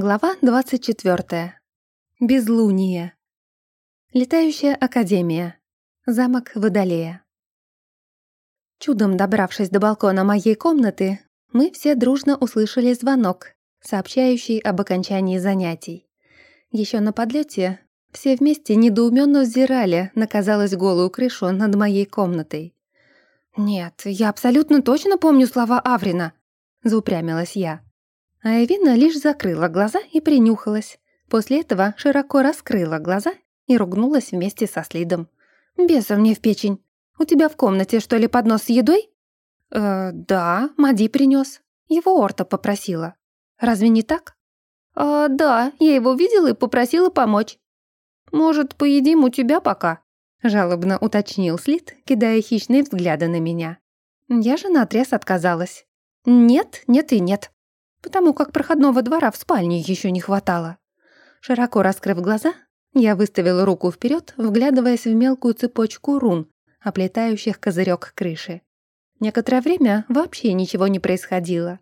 Глава 24. Безлуние. Летающая академия. Замок Водолея. Чудом добравшись до балкона моей комнаты, мы все дружно услышали звонок, сообщающий об окончании занятий. Еще на подлете все вместе недоуменно взирали на, казалось, голую крышу над моей комнатой. «Нет, я абсолютно точно помню слова Аврина», — заупрямилась я. А Эвина лишь закрыла глаза и принюхалась. После этого широко раскрыла глаза и ругнулась вместе со Слидом. «Бесов мне в печень. У тебя в комнате, что ли, поднос с едой?» «Э, да, Мади принес. Его Орта попросила. Разве не так?» «А, да, я его видела и попросила помочь». «Может, поедим у тебя пока?» Жалобно уточнил Слид, кидая хищные взгляды на меня. Я же наотрез отказалась. «Нет, нет и нет», потому как проходного двора в спальне еще не хватало. Широко раскрыв глаза, я выставила руку вперед, вглядываясь в мелкую цепочку рун, оплетающих козырек крыши. Некоторое время вообще ничего не происходило.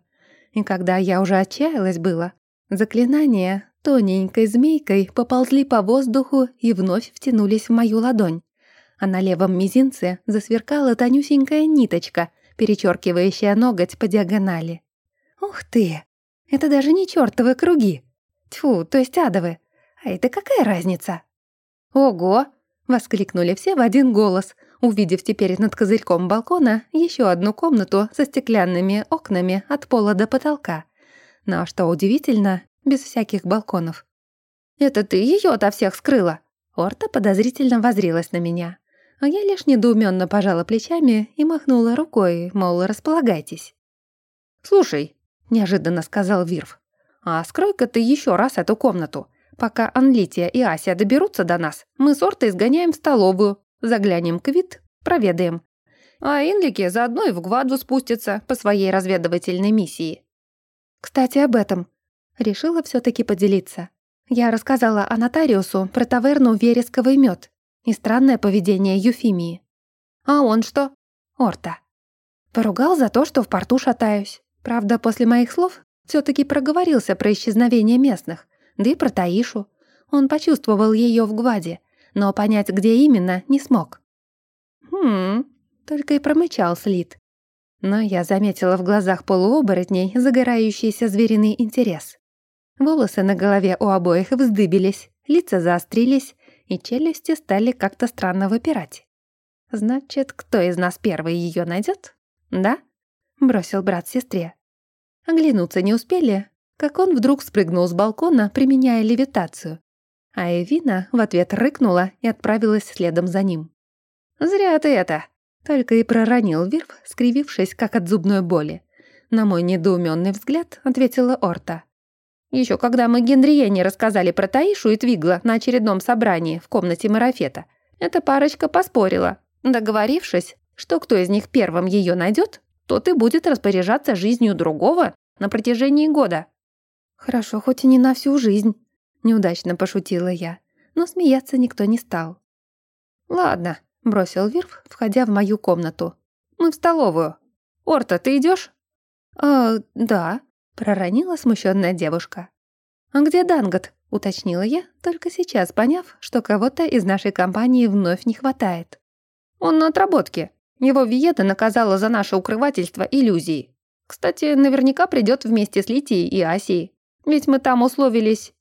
И когда я уже отчаялась было, заклинания тоненькой змейкой поползли по воздуху и вновь втянулись в мою ладонь. А на левом мизинце засверкала тонюсенькая ниточка, перечеркивающая ноготь по диагонали. «Ух ты! Это даже не чёртовы круги. Тьфу, то есть адовы. А это какая разница? Ого! Воскликнули все в один голос, увидев теперь над козырьком балкона еще одну комнату со стеклянными окнами от пола до потолка. Но что удивительно, без всяких балконов. «Это ты ее ото всех скрыла?» Орта подозрительно возрилась на меня. А я лишь недоуменно пожала плечами и махнула рукой, мол, располагайтесь. «Слушай, — неожиданно сказал Вирф. «А скрой-ка ты еще раз эту комнату. Пока Анлития и Ася доберутся до нас, мы с Ортой сгоняем в столовую, заглянем к вид, проведаем. А Инлики заодно и в Гваду спустятся по своей разведывательной миссии». «Кстати, об этом». Решила все таки поделиться. Я рассказала о нотариусу про таверну «Вересковый мед» и странное поведение Юфимии. «А он что?» «Орта». Поругал за то, что в порту шатаюсь. Правда, после моих слов все таки проговорился про исчезновение местных, да и про Таишу. Он почувствовал ее в гваде, но понять, где именно, не смог. «Хм...» — только и промычал Слит. Но я заметила в глазах полуоборотней загорающийся звериный интерес. Волосы на голове у обоих вздыбились, лица заострились, и челюсти стали как-то странно выпирать. «Значит, кто из нас первый ее найдет? Да?» — бросил брат сестре. Оглянуться не успели, как он вдруг спрыгнул с балкона, применяя левитацию. А Эвина в ответ рыкнула и отправилась следом за ним. «Зря ты это!» — только и проронил Вирф, скривившись, как от зубной боли. На мой недоуменный взгляд ответила Орта. Еще когда мы Генриене рассказали про Таишу и Твигла на очередном собрании в комнате марафета, эта парочка поспорила, договорившись, что кто из них первым ее найдет, тот и будет распоряжаться жизнью другого на протяжении года. Хорошо, хоть и не на всю жизнь, неудачно пошутила я, но смеяться никто не стал. Ладно, бросил Вирф, входя в мою комнату. Мы в столовую. Орта, ты идешь? А, да, проронила смущенная девушка. А где Дангот? уточнила я, только сейчас поняв, что кого-то из нашей компании вновь не хватает. Он на отработке, его Виета наказала за наше укрывательство иллюзии. Кстати, наверняка придет вместе с Литией и Асией. Ведь мы там условились.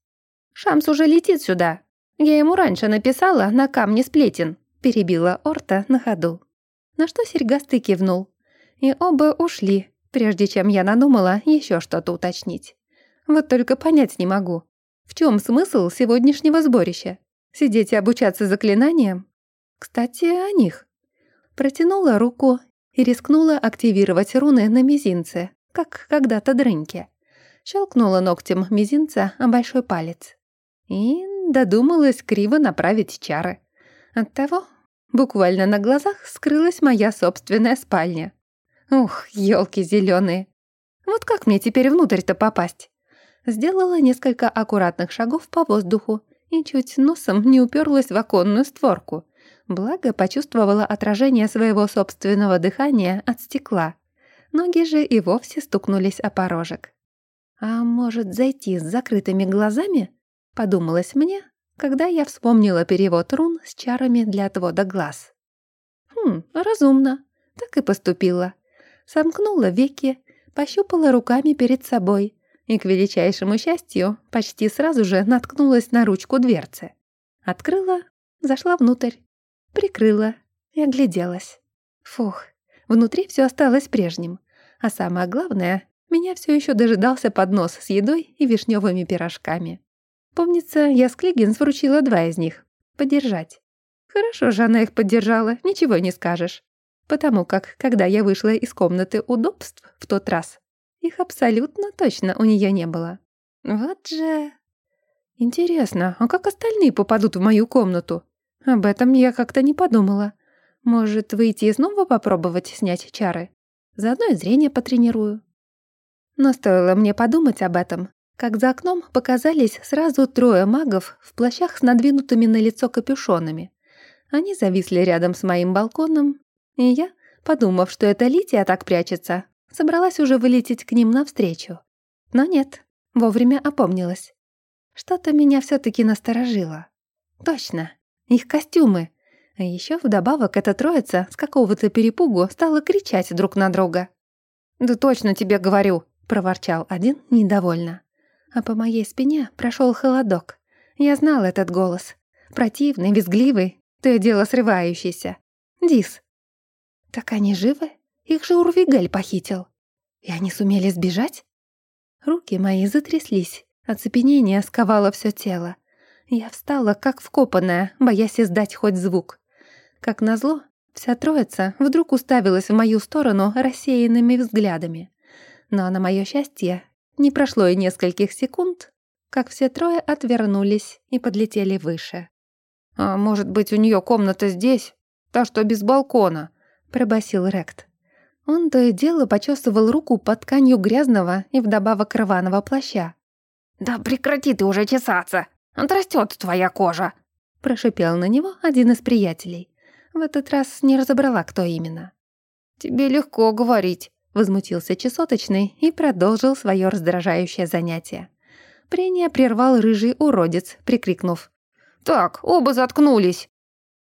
Шамс уже летит сюда. Я ему раньше написала на камне сплетен. Перебила Орта на ходу. На что серьгастый кивнул. И оба ушли, прежде чем я надумала еще что-то уточнить. Вот только понять не могу. В чем смысл сегодняшнего сборища? Сидеть и обучаться заклинаниям? Кстати, о них. Протянула руку и рискнула активировать руны на мизинце, как когда-то дрыньке. Щелкнула ногтем мизинца о большой палец. И додумалась криво направить чары. Оттого буквально на глазах скрылась моя собственная спальня. Ух, елки зеленые. Вот как мне теперь внутрь-то попасть? Сделала несколько аккуратных шагов по воздуху и чуть носом не уперлась в оконную створку — Благо почувствовала отражение своего собственного дыхания от стекла. Ноги же и вовсе стукнулись о порожек. А может, зайти с закрытыми глазами? Подумалось мне, когда я вспомнила перевод рун с чарами для отвода глаз. Хм, разумно. Так и поступила. Сомкнула веки, пощупала руками перед собой и, к величайшему счастью, почти сразу же наткнулась на ручку дверцы. Открыла, зашла внутрь, прикрыла и огляделась. Фух, внутри все осталось прежним. А самое главное, меня все еще дожидался поднос с едой и вишневыми пирожками. Помнится, я с вручила два из них. Подержать. Хорошо же она их поддержала, ничего не скажешь. Потому как, когда я вышла из комнаты удобств в тот раз, их абсолютно точно у нее не было. Вот же... Интересно, а как остальные попадут в мою комнату? Об этом я как-то не подумала. Может, выйти и снова попробовать снять чары? Заодно и зрение потренирую. Но стоило мне подумать об этом, как за окном показались сразу трое магов в плащах с надвинутыми на лицо капюшонами. Они зависли рядом с моим балконом, и я, подумав, что это Лития так прячется, собралась уже вылететь к ним навстречу. Но нет, вовремя опомнилась. Что-то меня все таки насторожило. Точно, их костюмы. А еще вдобавок эта троица с какого-то перепугу стала кричать друг на друга. «Да точно тебе говорю», — проворчал один недовольно. А по моей спине прошел холодок. Я знал этот голос. Противный, визгливый, то и дело срывающийся. Дис. Так они живы? Их же Урвигель похитил. И они сумели сбежать? Руки мои затряслись. Оцепенение сковало все тело. Я встала, как вкопанная, боясь издать хоть звук. Как назло, вся троица вдруг уставилась в мою сторону рассеянными взглядами. Но на мое счастье не прошло и нескольких секунд, как все трое отвернулись и подлетели выше. «А может быть, у нее комната здесь? Та, что без балкона?» — пробасил Рект. Он то и дело почесывал руку под тканью грязного и вдобавок рваного плаща. «Да прекрати ты уже чесаться! Отрастет твоя кожа!» — прошипел на него один из приятелей. В этот раз не разобрала, кто именно. «Тебе легко говорить», — возмутился чесоточный и продолжил свое раздражающее занятие. Прения прервал рыжий уродец, прикрикнув. «Так, оба заткнулись!»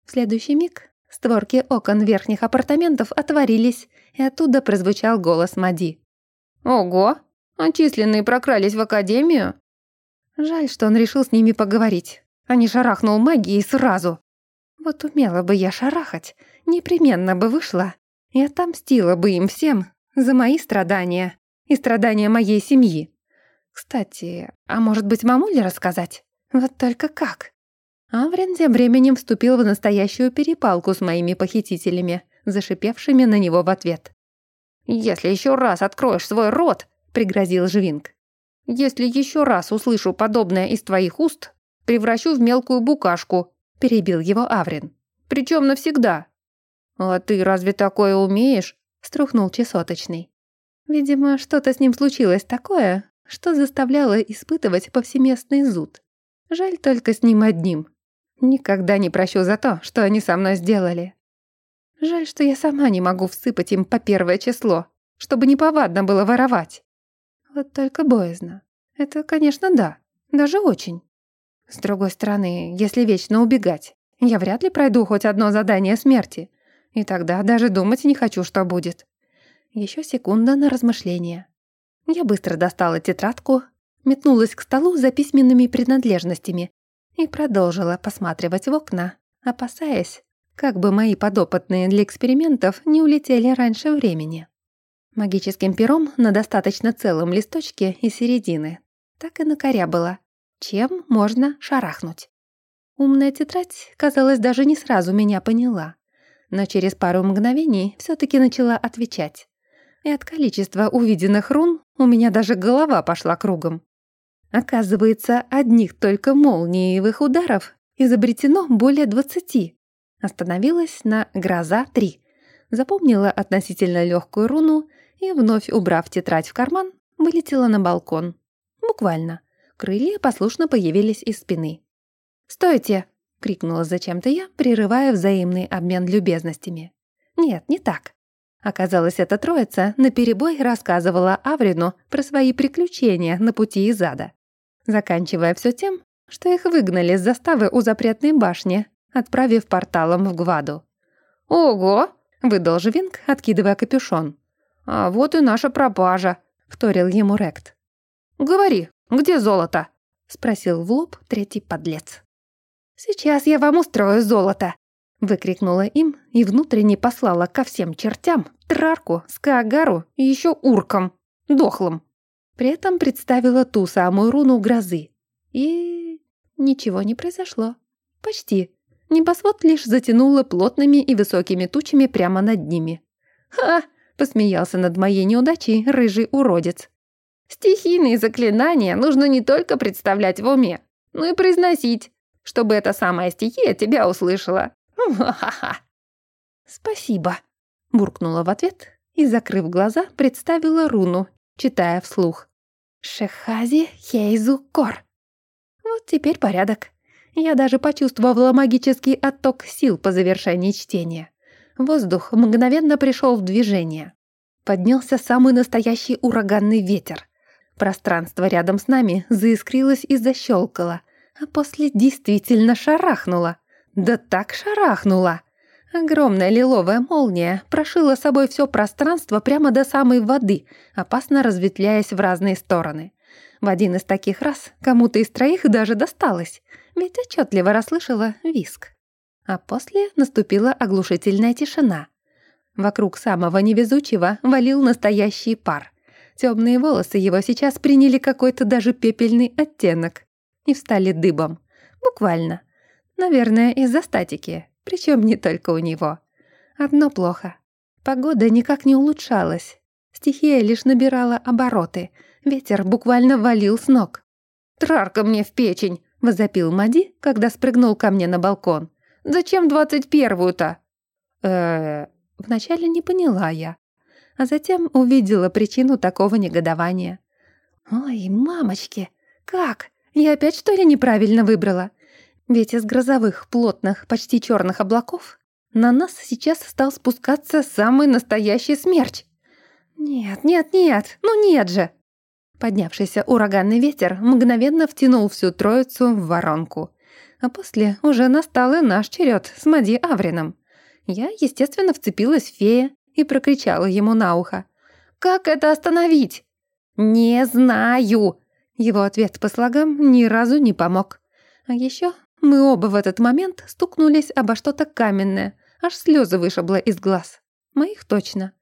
В следующий миг створки окон верхних апартаментов отворились, и оттуда прозвучал голос Мади. «Ого! Отчисленные прокрались в академию?» Жаль, что он решил с ними поговорить, а не шарахнул магией сразу. Вот умела бы я шарахать, непременно бы вышла и отомстила бы им всем за мои страдания и страдания моей семьи. Кстати, а может быть, мамуле рассказать? Вот только как? Аврин тем временем вступил в настоящую перепалку с моими похитителями, зашипевшими на него в ответ. «Если еще раз откроешь свой рот», — пригрозил Жвинг. «Если еще раз услышу подобное из твоих уст, превращу в мелкую букашку», — перебил его Аврин. «Причем навсегда». «А ты разве такое умеешь?» — струхнул чесоточный. Видимо, что-то с ним случилось такое, что заставляло испытывать повсеместный зуд. Жаль только с ним одним. Никогда не прощу за то, что они со мной сделали. Жаль, что я сама не могу всыпать им по первое число, чтобы неповадно было воровать. Вот только боязно. Это, конечно, да, даже очень. С другой стороны, если вечно убегать, я вряд ли пройду хоть одно задание смерти. И тогда даже думать не хочу, что будет. Еще секунда на размышление. Я быстро достала тетрадку, метнулась к столу за письменными принадлежностями и продолжила посматривать в окна, опасаясь, как бы мои подопытные для экспериментов не улетели раньше времени. Магическим пером на достаточно целом листочке и середины так и накорябала, чем можно шарахнуть. Умная тетрадь, казалось, даже не сразу меня поняла, но через пару мгновений все таки начала отвечать. И от количества увиденных рун у меня даже голова пошла кругом. Оказывается, одних только молниевых ударов изобретено более двадцати. Остановилась на «Гроза-3», запомнила относительно легкую руну и, вновь убрав тетрадь в карман, вылетела на балкон. Буквально. Крылья послушно появились из спины. «Стойте!» — крикнула зачем-то я, прерывая взаимный обмен любезностями. «Нет, не так. Оказалось, эта троица наперебой рассказывала Аврину про свои приключения на пути из ада. Заканчивая все тем, что их выгнали с заставы у запретной башни, отправив порталом в Гваду. «Ого!» — выдал Живинг, откидывая капюшон. «А вот и наша пропажа», — вторил ему Рект. «Говори, где золото?» — спросил в лоб третий подлец. «Сейчас я вам устрою золото!» — выкрикнула им и внутренне послала ко всем чертям Трарку, Скаагару и еще уркам, дохлым. При этом представила ту самую руну грозы. И ничего не произошло. Почти. Небосвод лишь затянуло плотными и высокими тучами прямо над ними. «Ха!» — посмеялся над моей неудачей рыжий уродец. «Стихийные заклинания нужно не только представлять в уме, но и произносить, чтобы эта самая стихия тебя услышала. Ха-ха-ха!» «Спасибо!» — буркнула в ответ и, закрыв глаза, представила руну, читая вслух. «Шехази Хейзу Кор». Вот теперь порядок. Я даже почувствовала магический отток сил по завершении чтения. Воздух мгновенно пришел в движение. Поднялся самый настоящий ураганный ветер. Пространство рядом с нами заискрилось и защелкало, а после действительно шарахнуло. Да так шарахнуло! Огромная лиловая молния прошила собой все пространство прямо до самой воды, опасно разветвляясь в разные стороны. В один из таких раз кому-то из троих даже досталось, ведь отчетливо расслышала виск. А после наступила оглушительная тишина. Вокруг самого невезучего валил настоящий пар. Темные волосы его сейчас приняли какой-то даже пепельный оттенок и встали дыбом. Буквально. Наверное, из-за статики, причем не только у него. Одно плохо. Погода никак не улучшалась. Стихия лишь набирала обороты — Ветер буквально валил с ног. «Трарка мне в печень!» — возопил Мади, когда спрыгнул ко мне на балкон. «Зачем двадцать первую-то?» э Вначале не поняла я, а затем увидела причину такого негодования. «Ой, мамочки, как? Я опять что ли неправильно выбрала? Ведь из грозовых, плотных, почти черных облаков на нас сейчас стал спускаться самый настоящий смерч. Нет, нет, нет, ну нет же!» Поднявшийся ураганный ветер мгновенно втянул всю троицу в воронку. А после уже настал и наш черед с Мади Аврином. Я, естественно, вцепилась в фея и прокричала ему на ухо. «Как это остановить?» «Не знаю!» Его ответ по слогам ни разу не помог. А еще мы оба в этот момент стукнулись обо что-то каменное, аж слезы вышибло из глаз. Моих точно.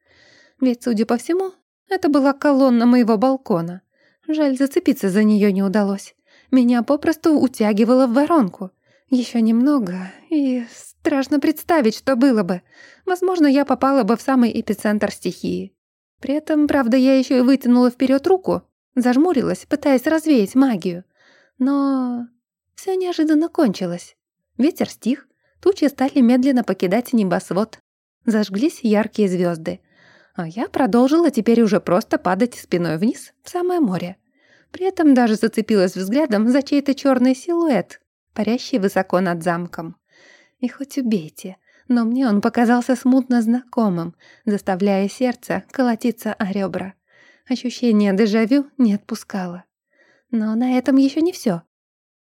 Ведь, судя по всему, это была колонна моего балкона. Жаль, зацепиться за нее не удалось. Меня попросту утягивало в воронку. Еще немного, и страшно представить, что было бы. Возможно, я попала бы в самый эпицентр стихии. При этом, правда, я еще и вытянула вперед руку, зажмурилась, пытаясь развеять магию. Но все неожиданно кончилось. Ветер стих, тучи стали медленно покидать небосвод. Зажглись яркие звезды а я продолжила теперь уже просто падать спиной вниз в самое море. При этом даже зацепилась взглядом за чей-то черный силуэт, парящий высоко над замком. И хоть убейте, но мне он показался смутно знакомым, заставляя сердце колотиться о ребра. Ощущение дежавю не отпускало. Но на этом еще не все.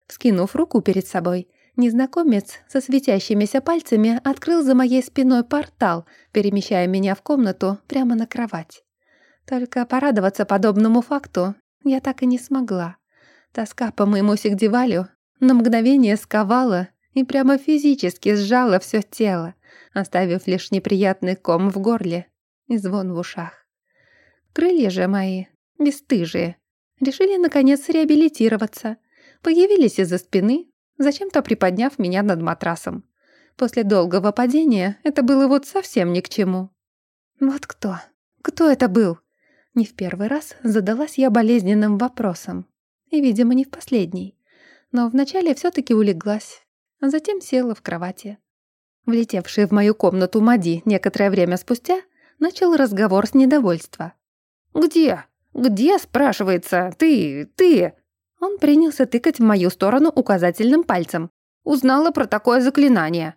Вскинув руку перед собой, Незнакомец со светящимися пальцами открыл за моей спиной портал, перемещая меня в комнату прямо на кровать. Только порадоваться подобному факту я так и не смогла. Тоска по моему Сигдивалю на мгновение сковала и прямо физически сжала все тело, оставив лишь неприятный ком в горле и звон в ушах. Крылья же мои, бесстыжие, решили наконец реабилитироваться, появились из-за спины, зачем-то приподняв меня над матрасом. После долгого падения это было вот совсем ни к чему. Вот кто? Кто это был? Не в первый раз задалась я болезненным вопросом. И, видимо, не в последний. Но вначале все таки улеглась, а затем села в кровати. Влетевший в мою комнату Мади некоторое время спустя начал разговор с недовольства. «Где? Где, спрашивается, ты, ты?» Он принялся тыкать в мою сторону указательным пальцем. Узнала про такое заклинание.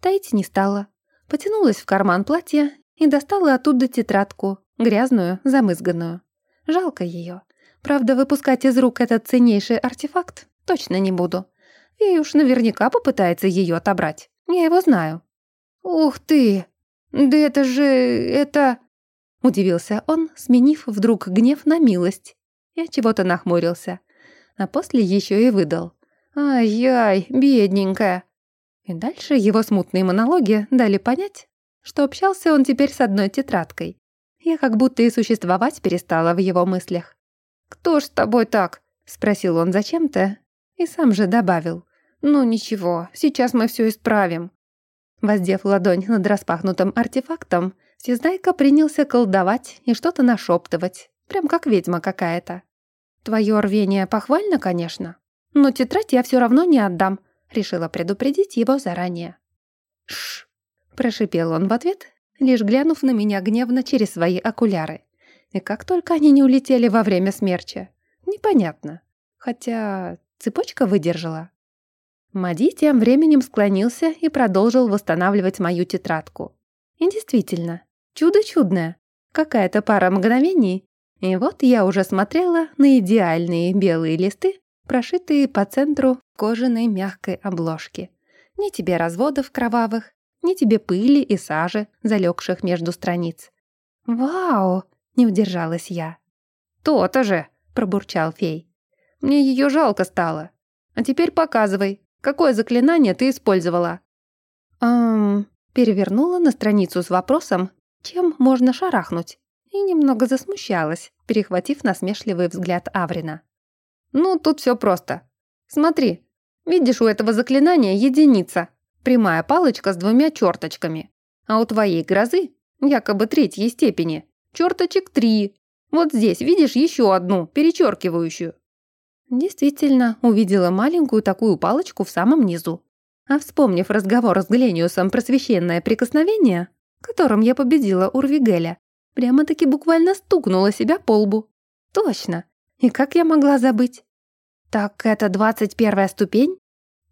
Таить не стала. Потянулась в карман платья и достала оттуда тетрадку, грязную, замызганную. Жалко ее. Правда, выпускать из рук этот ценнейший артефакт точно не буду. И уж наверняка попытается ее отобрать. Я его знаю. «Ух ты! Да это же... это...» Удивился он, сменив вдруг гнев на милость. Я чего-то нахмурился. А после еще и выдал. «Ай-яй, бедненькая!» И дальше его смутные монологи дали понять, что общался он теперь с одной тетрадкой. Я как будто и существовать перестала в его мыслях. «Кто ж с тобой так?» — спросил он зачем-то и сам же добавил. «Ну ничего, сейчас мы все исправим». Воздев ладонь над распахнутым артефактом, Всезнайка принялся колдовать и что-то нашептывать, прям как ведьма какая-то. «Твое рвение похвально, конечно, но тетрадь я все равно не отдам», решила предупредить его заранее. «Шш!» – прошипел он в ответ, лишь глянув на меня гневно через свои окуляры. И как только они не улетели во время смерча. Непонятно. Хотя цепочка выдержала. Мади тем временем склонился и продолжил восстанавливать мою тетрадку. И действительно, чудо чудное. Какая-то пара мгновений, и вот я уже смотрела на идеальные белые листы, прошитые по центру кожаной мягкой обложки. Ни тебе разводов кровавых, ни тебе пыли и сажи, залегших между страниц. «Вау!» — не удержалась я. «То-то же!» — пробурчал фей. «Мне ее жалко стало. А теперь показывай, какое заклинание ты использовала?» «Эм...» Перевернула на страницу с вопросом, чем можно шарахнуть, и немного засмущалась, перехватив насмешливый взгляд Аврина. «Ну, тут все просто. Смотри, видишь, у этого заклинания единица, прямая палочка с двумя черточками, а у твоей грозы, якобы третьей степени, черточек три. Вот здесь видишь еще одну, перечеркивающую». Действительно, увидела маленькую такую палочку в самом низу. А вспомнив разговор с Глениусом про священное прикосновение, которым я победила Урвигеля, прямо-таки буквально стукнула себя по лбу. Точно. И как я могла забыть? Так это двадцать первая ступень?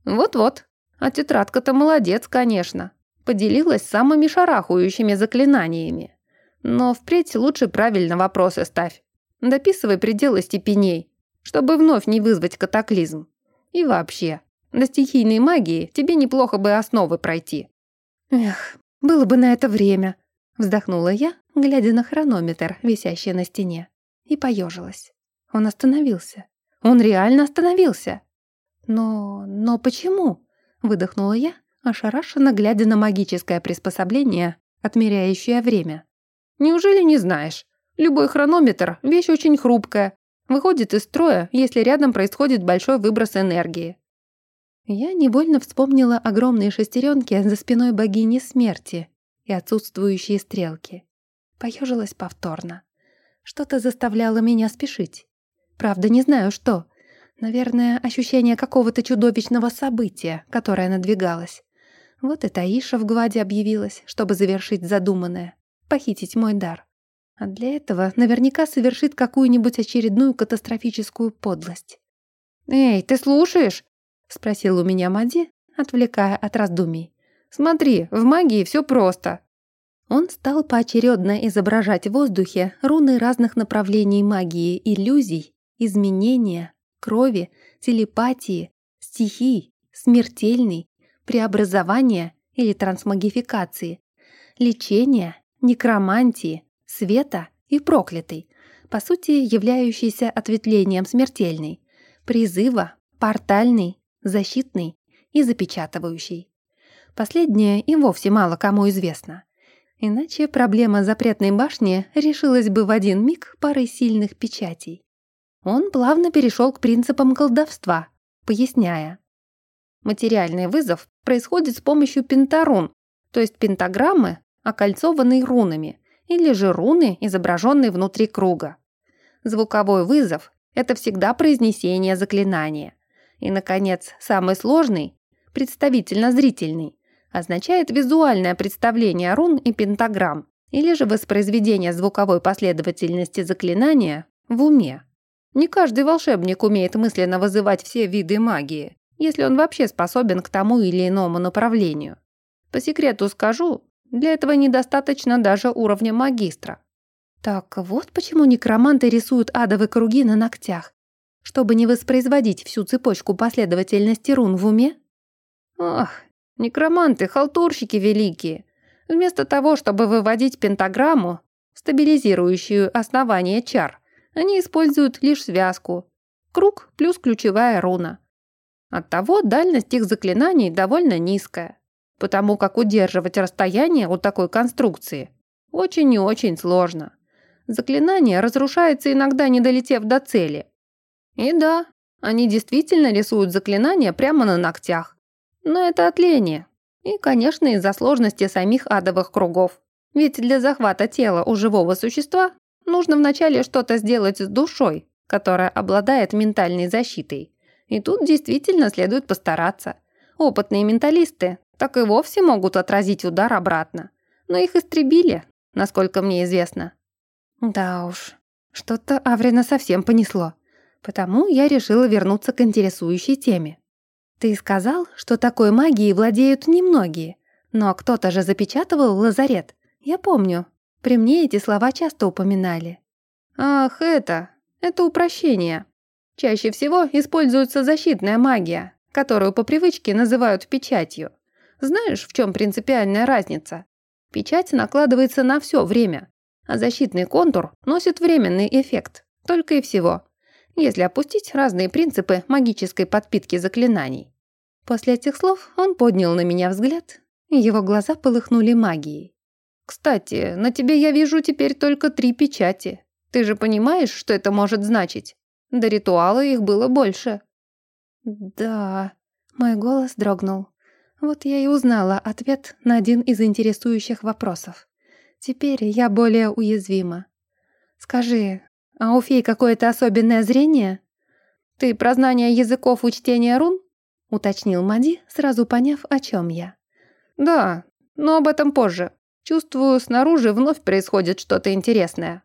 Вот-вот. А тетрадка-то молодец, конечно. Поделилась самыми шарахующими заклинаниями. Но впредь лучше правильно вопросы ставь. Дописывай пределы степеней, чтобы вновь не вызвать катаклизм. И вообще, до стихийной магии тебе неплохо бы основы пройти». «Эх, было бы на это время», — вздохнула я, глядя на хронометр, висящий на стене, и поежилась. Он остановился. Он реально остановился. «Но... но почему?» — выдохнула я, ошарашенно глядя на магическое приспособление, отмеряющее время. «Неужели не знаешь? Любой хронометр — вещь очень хрупкая, выходит из строя, если рядом происходит большой выброс энергии. Я невольно вспомнила огромные шестеренки за спиной богини смерти и отсутствующие стрелки. Поежилась повторно. Что-то заставляло меня спешить. Правда, не знаю что. Наверное, ощущение какого-то чудовищного события, которое надвигалось. Вот и Таиша в гваде объявилась, чтобы завершить задуманное — похитить мой дар. А для этого наверняка совершит какую-нибудь очередную катастрофическую подлость. «Эй, ты слушаешь?» спросил у меня Мади, отвлекая от раздумий. «Смотри, в магии все просто». Он стал поочередно изображать в воздухе руны разных направлений магии, иллюзий, изменения, крови, телепатии, стихий, смертельной, преобразования или трансмагификации, лечения, некромантии, света и проклятой, по сути являющейся ответвлением смертельной, призыва, портальной защитный и запечатывающий. Последнее и вовсе мало кому известно. Иначе проблема запретной башни решилась бы в один миг парой сильных печатей. Он плавно перешел к принципам колдовства, поясняя. Материальный вызов происходит с помощью пентарун, то есть пентаграммы, окольцованные рунами, или же руны, изображенные внутри круга. Звуковой вызов – это всегда произнесение заклинания. И, наконец, самый сложный, представительно-зрительный, означает визуальное представление рун и пентаграмм, или же воспроизведение звуковой последовательности заклинания в уме. Не каждый волшебник умеет мысленно вызывать все виды магии, если он вообще способен к тому или иному направлению. По секрету скажу, Для этого недостаточно даже уровня магистра. Так вот почему некроманты рисуют адовые круги на ногтях. Чтобы не воспроизводить всю цепочку последовательности рун в уме? Ох, некроманты, халтурщики великие. Вместо того, чтобы выводить пентаграмму, стабилизирующую основание чар, они используют лишь связку. Круг плюс ключевая руна. Оттого дальность их заклинаний довольно низкая, потому как удерживать расстояние у такой конструкции очень и очень сложно. Заклинание разрушается иногда, не долетев до цели. И да, они действительно рисуют заклинания прямо на ногтях. Но это отление. И, конечно, из-за сложности самих адовых кругов. Ведь для захвата тела у живого существа нужно вначале что-то сделать с душой, которая обладает ментальной защитой. И тут действительно следует постараться. Опытные менталисты так и вовсе могут отразить удар обратно. Но их истребили, насколько мне известно. Да уж, что-то Аврина совсем понесло. Потому я решила вернуться к интересующей теме. Ты сказал, что такой магией владеют немногие, но кто-то же запечатывал лазарет. Я помню. При мне эти слова часто упоминали. Ах, это... Это упрощение. Чаще всего используется защитная магия, которую по привычке называют печатью. Знаешь, в чем принципиальная разница? Печать накладывается на все время, а защитный контур носит временный эффект, только и всего, если опустить разные принципы магической подпитки заклинаний. После этих слов он поднял на меня взгляд, и его глаза полыхнули магией. «Кстати, на тебе я вижу теперь только три печати. Ты же понимаешь, что это может значить? До ритуала их было больше». «Да...» Мой голос дрогнул. Вот я и узнала ответ на один из интересующих вопросов. Теперь я более уязвима. Скажи, а у фей какое-то особенное зрение? Ты про знание языков и чтение рун? Уточнил Мади, сразу поняв, о чем я. Да, но об этом позже. Чувствую, снаружи вновь происходит что-то интересное.